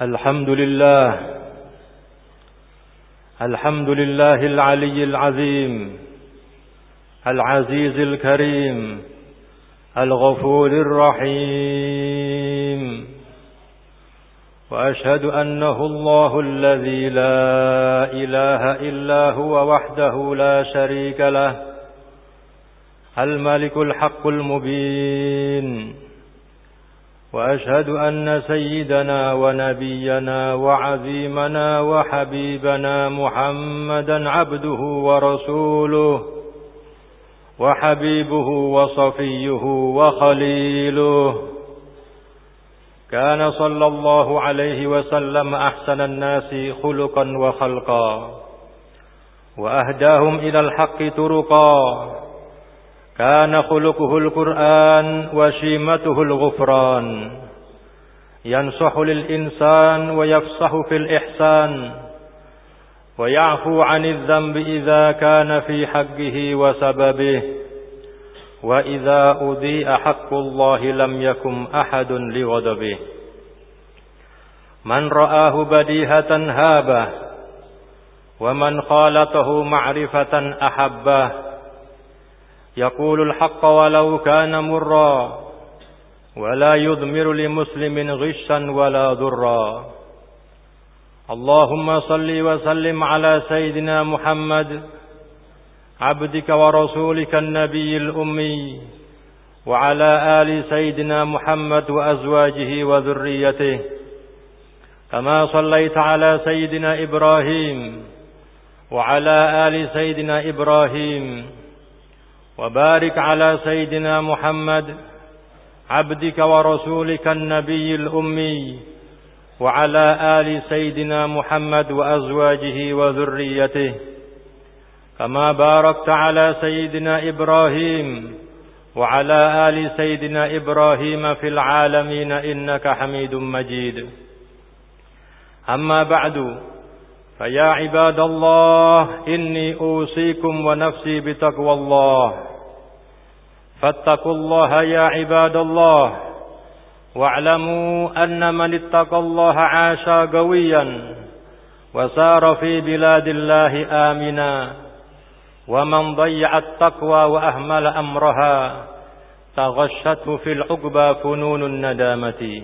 الحمد لله. الحمد لله العلي العظيم العزيز الكريم الغفور الرحيم. وأشهد أنه الله الذي لا إله إلا هو وحده لا شريك له الملك الحق المبين. وأشهد أن سيدنا ونبينا وعظيمنا وحبيبنا محمدا عبده ورسوله وحبيبه وصفيه وخليله. كان صلى الله عليه وسلم أحسن الناس خلقا وخلقا وأهداهم إلى الحق طرقا. كان خلقه القرآن وشيمته الغفران. ينصح للإنسان ويفصح في الإحسان. ويعفو عن الذنب إذا كان في حقه وسببه. وإذا أضيء حق الله لم يكن أحد لغضبه. من رآه بديهة هابه. ومن خالطه معرفة أحبه. يقول الحق ولو كان مرا ولا يضمر لمسلم غشا ولا ضرا. اللهم صل وسلم على سيدنا محمد عبدك ورسولك النبي الأمي وعلى آل سيدنا محمد وأزواجه وذريته. كما صليت على سيدنا إبراهيم وعلى آل سيدنا إبراهيم. وبارك على سيدنا محمد عبدك ورسولك النبي الأمي وعلى آل سيدنا محمد وأزواجه وذريته. كما باركت على سيدنا إبراهيم وعلى آل سيدنا إبراهيم في العالمين إنك حميد مجيد. أما بعد فيا عباد الله إني أوصيكم ونفسي بتقوى الله. فاتقوا الله يا عباد الله واعلموا أن من اتقى الله عاش قويا وسار في بلاد الله آمنا ومن ضيع التقوى وأهمل أمرها تغشته في العقبى فنون الندامة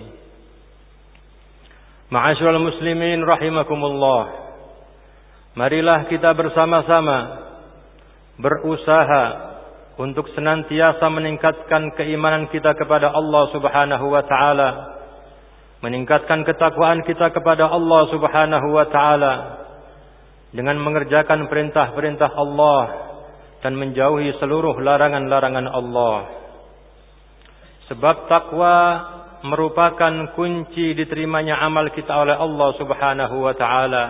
معاشر المسلمين رحمكم الله Marilah kita bersama-sama berusaha untuk senantiasa meningkatkan keimanan kita kepada Allah Subhanahu wa taala, meningkatkan ketakwaan kita kepada Allah Subhanahu wa taala dengan mengerjakan perintah-perintah Allah dan menjauhi seluruh larangan-larangan Allah. Sebab takwa merupakan kunci diterimanya amal kita oleh Allah Subhanahu wa taala.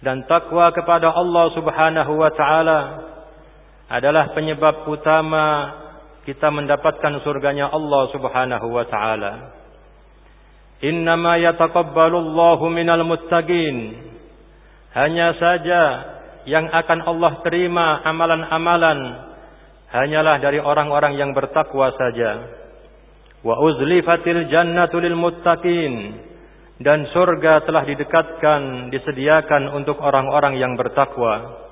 Dan takwa kepada Allah Subhanahu wa taala adalah penyebab utama kita mendapatkan surganya Allah Subhanahu wa taala. Innama yataqabbalu Allahu minal muttaqin. Hanya saja yang akan Allah terima amalan-amalan hanyalah dari orang-orang yang bertakwa saja. Wa uzlifatil jannatu lil muttaqin dan surga telah didekatkan disediakan untuk orang-orang yang bertakwa.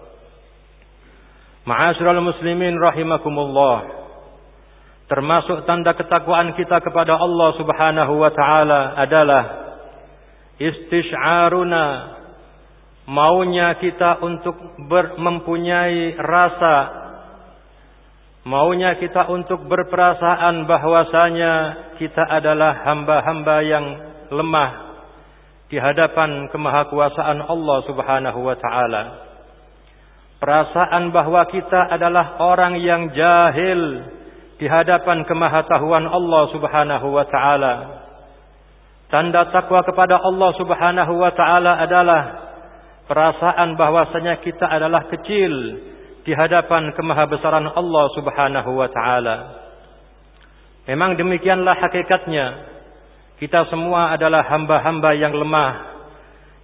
Ma'asyiral muslimin rahimakumullah. Termasuk tanda ketakwaan kita kepada Allah Subhanahu wa taala adalah istish'aruna maunya kita untuk ber, mempunyai rasa maunya kita untuk berperasaan bahwasanya kita adalah hamba-hamba yang lemah di hadapan kemahakuasaan Allah Subhanahu wa taala perasaan bahwa kita adalah orang yang jahil di hadapan kemahatauan Allah Subhanahu wa taala. Tanda takwa kepada Allah Subhanahu wa taala adalah perasaan bahwasanya kita adalah kecil di hadapan kemahabesaran Allah Subhanahu wa taala. Memang demikianlah hakikatnya. Kita semua adalah hamba-hamba yang lemah,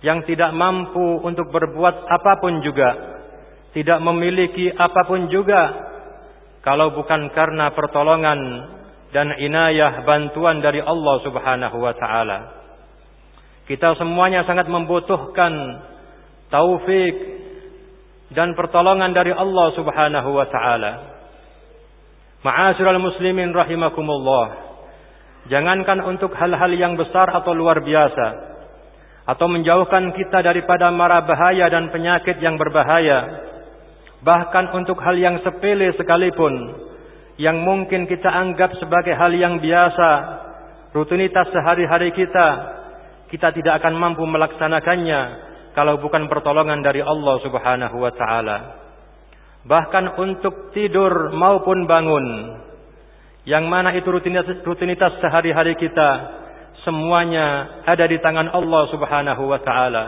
yang tidak mampu untuk berbuat apa pun juga tidak memiliki apa pun juga kalau bukan karena pertolongan dan inayah bantuan dari Allah Subhanahu wa taala. Kita semuanya sangat membutuhkan taufik dan pertolongan dari Allah Subhanahu wa taala. Ma'asyiral muslimin rahimakumullah. Jangankan untuk hal-hal yang besar atau luar biasa atau menjauhkan kita daripada mara bahaya dan penyakit yang berbahaya. Bahkan untuk hal yang sepele sekalipun yang mungkin kita anggap sebagai hal yang biasa, rutinitas sehari-hari kita, kita tidak akan mampu melaksanakannya kalau bukan pertolongan dari Allah Subhanahu wa taala. Bahkan untuk tidur maupun bangun yang mana itu rutinitas, rutinitas sehari-hari kita semuanya ada di tangan Allah Subhanahu wa taala.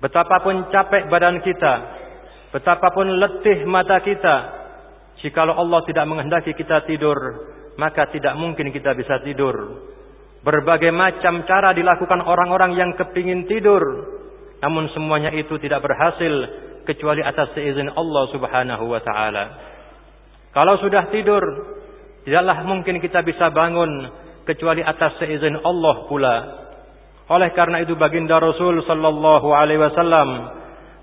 Betapapun capek badan kita, betapapun letih mata kita, jikalau Allah tidak menghendaki kita tidur, maka tidak mungkin kita bisa tidur. Berbagai macam cara dilakukan orang-orang yang kepingin tidur. Namun semuanya itu tidak berhasil kecuali atas seizin Allah subhanahu wa ta'ala. Kalau sudah tidur, tidaklah mungkin kita bisa bangun kecuali atas seizin Allah pula. Oleh karena itu baginda Rasul sallallahu alaihi wasallam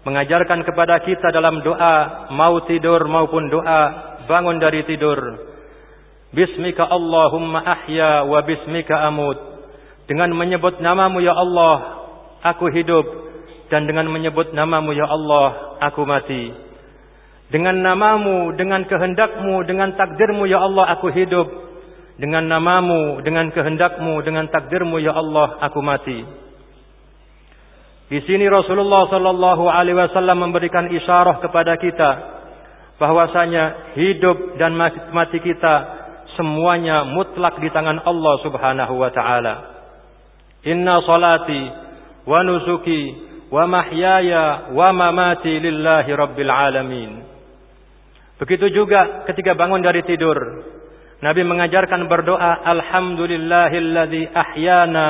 mengajarkan kepada kita dalam doa mau tidur maupun doa bangun dari tidur Bismika Allahumma ahya wa bismika amut. Dengan menyebut namamu ya Allah, aku hidup. Dan dengan menyebut namamu ya Allah, aku mati. Dengan namamu, dengan kehendakmu, dengan takdirmu ya Allah, aku hidup. Dengan namamu, dengan kehendakmu, dengan takdirmu ya Allah, aku mati. Di sini Rasulullah sallallahu alaihi wasallam memberikan isyarah kepada kita bahwasanya hidup dan mati kita semuanya mutlak di tangan Allah Subhanahu wa taala. Inna salati wa nusuki wa mahyaya wa mamati lillahi rabbil alamin. Begitu juga ketika bangun dari tidur, Nabi mengajarkan berdoa alhamdulillahilladzi ahyana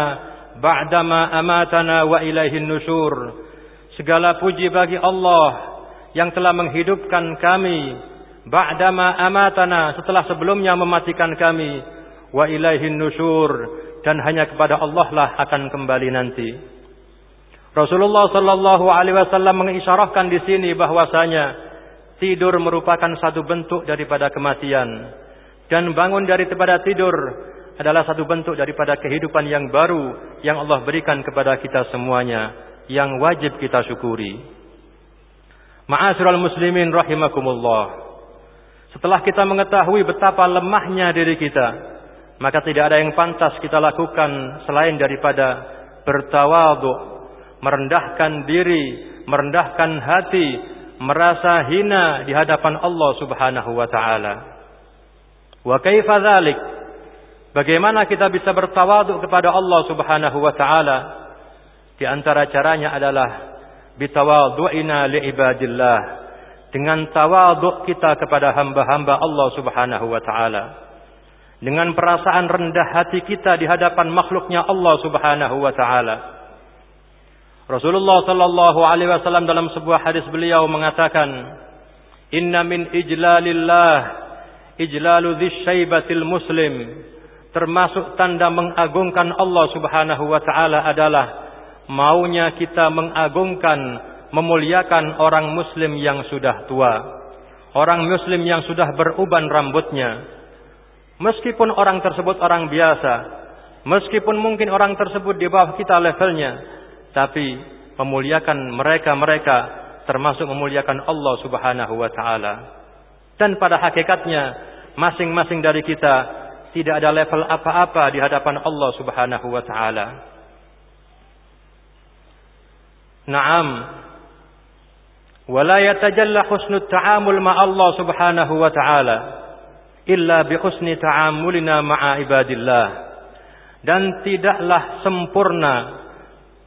ba'dama amatana wa ilaihin nusyur. Segala puji bagi Allah yang telah menghidupkan kami ba'dama amatana setelah sebelumnya mematikan kami wa ilaihin nusyur dan hanya kepada Allah lah akan kembali nanti. Rasulullah sallallahu alaihi wasallam mengisyaratkan di sini bahwasanya tidur merupakan satu bentuk daripada kematian dan bangun dari daripada tidur adalah satu bentuk daripada kehidupan yang baru yang Allah berikan kepada kita semuanya yang wajib kita syukuri. Ma'asyiral muslimin rahimakumullah. Setelah kita mengetahui betapa lemahnya diri kita, maka tidak ada yang pantas kita lakukan selain daripada bertawadhu, merendahkan diri, merendahkan hati, merasa hina di hadapan Allah Subhanahu wa taala. Wa kaifa dzalik? Bagaimana kita bisa bertawadhu kepada Allah Subhanahu wa taala? Di antara caranya adalah bitawadhu'ina li ibadillah dengan tawaduk kita kepada hamba-hamba Allah Subhanahu wa taala. Dengan perasaan rendah hati kita di hadapan makhluknya Allah Subhanahu wa taala. Rasulullah sallallahu alaihi wasallam dalam sebuah hadis beliau mengatakan, "Inna min ijlalillah ijlalu dzisyaibatil muslim." Termasuk tanda mengagungkan Allah Subhanahu wa taala adalah maunya kita mengagungkan memuliakan orang muslim yang sudah tua. Orang muslim yang sudah beruban rambutnya. Meskipun orang tersebut orang biasa. Meskipun mungkin orang tersebut di bawah kita levelnya. Tapi memuliakan mereka-mereka termasuk memuliakan Allah subhanahu wa ta'ala. Dan pada hakikatnya masing-masing dari kita tidak ada level apa-apa di hadapan Allah Subhanahu wa taala. Naam. Wala yatajalla husnut ta'amul ma Allah Subhanahu wa taala illa bi husni ta'amulina ma'a ibadillah. Dan tidaklah sempurna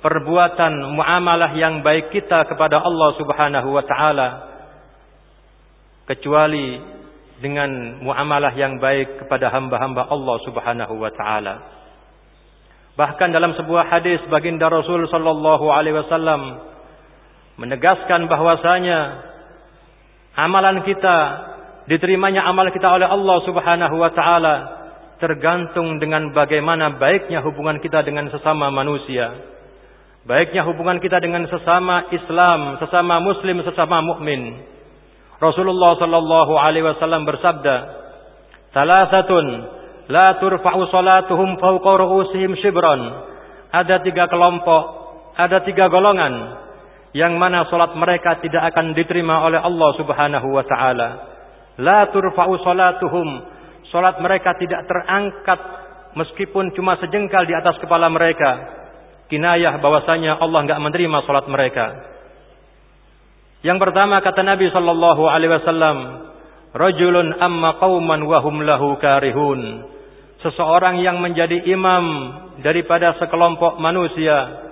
perbuatan muamalah yang baik kita kepada Allah Subhanahu wa taala kecuali dengan muamalah yang baik kepada hamba-hamba Allah Subhanahu wa taala. Bahkan dalam sebuah hadis baginda Rasul sallallahu alaihi wasallam menegaskan bahwasanya amalan kita diterimanya amal kita oleh Allah Subhanahu wa taala tergantung dengan bagaimana baiknya hubungan kita dengan sesama manusia. Baiknya hubungan kita dengan sesama Islam, sesama muslim, sesama mukmin. Rasulullah sallallahu alaihi wasallam bersabda, "Salasatun la turfa'u salatuhum fawqa ru'usihim shibran." Ada tiga kelompok, ada tiga golongan yang mana salat mereka tidak akan diterima oleh Allah Subhanahu wa taala. La turfa'u salatuhum Salat mereka tidak terangkat meskipun cuma sejengkal di atas kepala mereka. Kinayah bahwasanya Allah enggak menerima salat mereka. Yang pertama kata Nabi sallallahu alaihi wasallam, rajulun amma qauman wa hum lahu karihun. Seseorang yang menjadi imam daripada sekelompok manusia,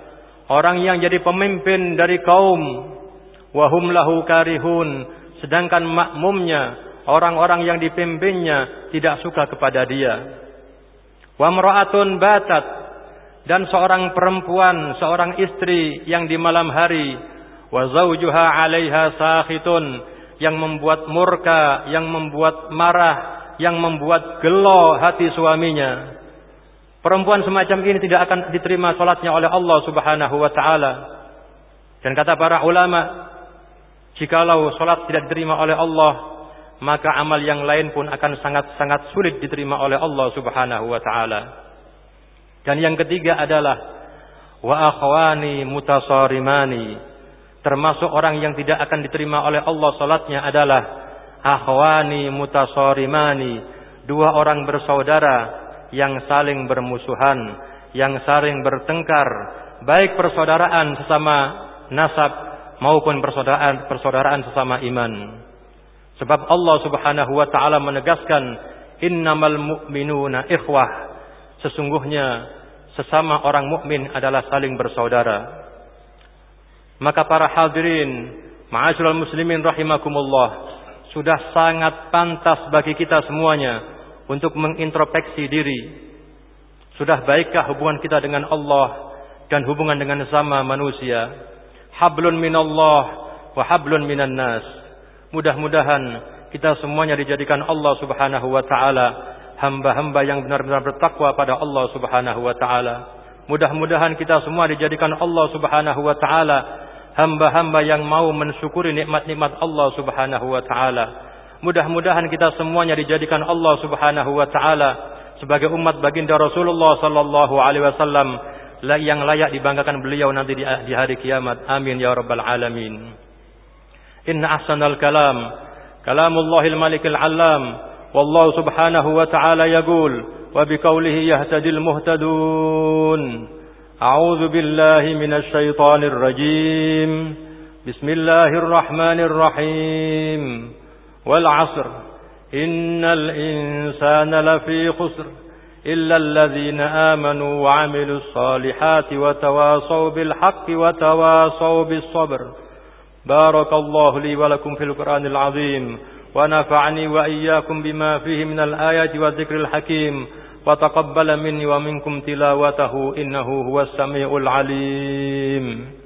orang yang jadi pemimpin dari kaum wa hum lahu karihun, sedangkan makmumnya orang-orang yang dipimpinnya tidak suka kepada dia. Wa mra'atun batat dan seorang perempuan, seorang istri yang di malam hari wa zawjuha 'alaiha sakhitun yang membuat murka, yang membuat marah, yang membuat gelo hati suaminya. Perempuan semacam ini tidak akan diterima salatnya oleh Allah Subhanahu wa taala. Dan kata para ulama, jikalau salat tidak diterima oleh Allah, maka amal yang lain pun akan sangat-sangat sulit diterima oleh Allah Subhanahu wa taala. Dan yang ketiga adalah wa akhwani mutasarimani. Termasuk orang yang tidak akan diterima oleh Allah salatnya adalah akhwani mutasarimani, dua orang bersaudara yang saling bermusuhan, yang saling bertengkar, baik persaudaraan sesama nasab maupun persaudaraan persaudaraan sesama iman. Sebab Allah Subhanahu wa taala menegaskan innamal mu'minuna ikhwah. Sesungguhnya sesama orang mukmin adalah saling bersaudara. Maka para hadirin, ma'asyiral muslimin rahimakumullah, sudah sangat pantas bagi kita semuanya untuk mengintrospeksi diri. Sudah baikkah hubungan kita dengan Allah dan hubungan dengan sesama manusia? Hablun minallah wa hablun minan nas. Mudah-mudahan kita semuanya dijadikan Allah Subhanahu wa taala hamba-hamba yang benar-benar bertakwa pada Allah Subhanahu wa taala. Mudah-mudahan kita semua dijadikan Allah Subhanahu wa taala hamba-hamba yang mau mensyukuri nikmat-nikmat Allah Subhanahu wa taala. Mudah-mudahan kita semuanya dijadikan Allah Subhanahu wa taala sebagai umat baginda Rasulullah sallallahu alaihi wasallam yang layak dibanggakan beliau nanti di hari kiamat. Amin ya rabbal alamin. إن أحسن الكلام كلام الله الملك العلام والله سبحانه وتعالى يقول وبقوله يهتدي المهتدون أعوذ بالله من الشيطان الرجيم. بسم الله الرحمن الرحيم. والعصر. إن الإنسان لفي خسر إلا الذين آمنوا وعملوا الصالحات وتواصوا بالحق وتواصوا بالصبر. بارك الله لي ولكم في القرآن العظيم ونفعني وإياكم بما فيه من الآيات والذكر الحكيم. وتقبل مني ومنكم تلاوته إنه هو السميع العليم.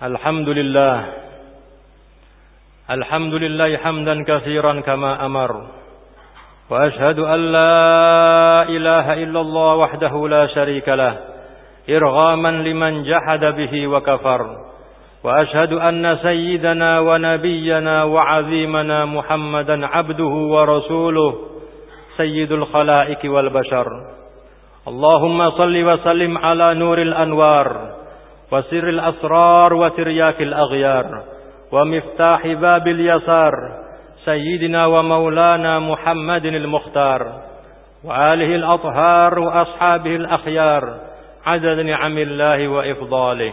الحمد لله. الحمد لله حمدا كثيرا كما أمر. وأشهد أن لا إله إلا الله وحده لا شريك له إرغاما لمن جحد به وكفر. وأشهد أن سيدنا ونبينا وعظيمنا محمدا عبده ورسوله سيد الخلائق والبشر. اللهم صل وسلم على نور الأنوار. وسر الأسرار وترياك الأغيار ومفتاح باب اليسار سيدنا ومولانا محمد المختار وآله الأطهار وأصحابه الأخيار عدد نعم الله وإفضاله.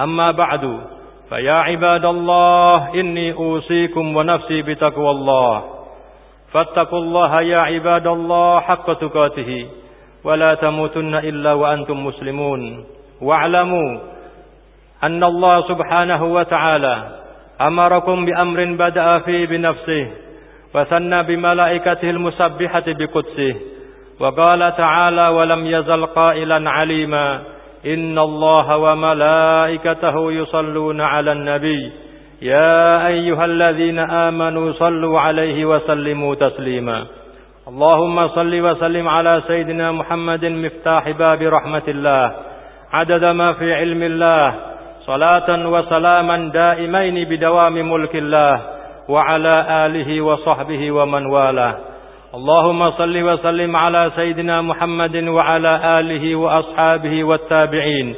أما بعد فيا عباد الله إني أوصيكم ونفسي بتقوى الله. فاتقوا الله يا عباد الله حق تقاته ولا تموتن إلا وأنتم مسلمون. واعلموا أن الله سبحانه وتعالى أمركم بأمر بدأ فيه بنفسه وثنى بملائكته المسبحة بقدسه وقال تعالى ولم يزل قائلا عليما إن الله وملائكته يصلون على النبي يا أيها الذين آمنوا صلوا عليه وسلموا تسليما. اللهم صل وسلم على سيدنا محمد مفتاح باب رحمة الله. عدد ما في علم الله صلاة وسلاما دائمين بدوام ملك الله وعلى آله وصحبه ومن والاه. اللهم صل وسلم على سيدنا محمد وعلى آله وأصحابه والتابعين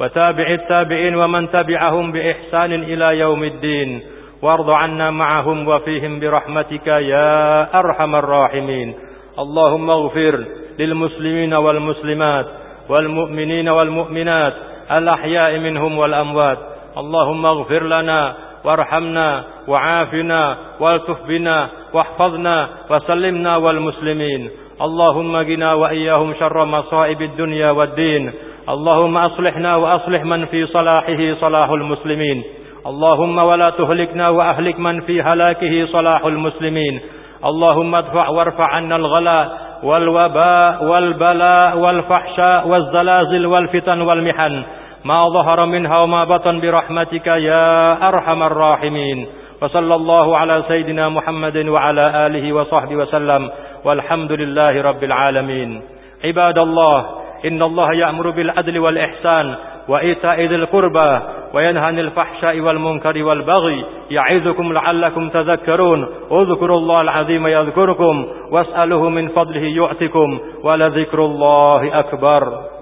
وتابع التابعين ومن تبعهم بإحسان إلى يوم الدين. وارض عنا معهم وفيهم برحمتك يا أرحم الراحمين. اللهم اغفر للمسلمين والمسلمات والمؤمنين والمؤمنات الأحياء منهم والأموات. اللهم اغفر لنا وارحمنا وعافنا والتف بنا واحفظنا وسلمنا والمسلمين. اللهم قنا وإياهم شر مصائب الدنيا والدين. اللهم أصلحنا وأصلح من في صلاحه صلاح المسلمين. اللهم ولا تهلكنا وأهلك من في هلاكه صلاح المسلمين. اللهم ادفع وارفع عنا الغلاء والوباء والبلاء والفحشاء والزلازل والفتن والمحن ما ظهر منها وما بطن برحمتك يا أرحم الراحمين وصلى الله على سيدنا محمد وعلى آله وصحبه وسلم والحمد لله رب العالمين. عباد الله إن الله يأمر بالعدل والإحسان وإيتاء ذي القربى وينهى عن الفحشاء والمنكر والبغي يعظكم لعلكم تذكرون. اذكروا الله العظيم يذكركم واسأله من فضله يؤتكم ولذكر الله أكبر.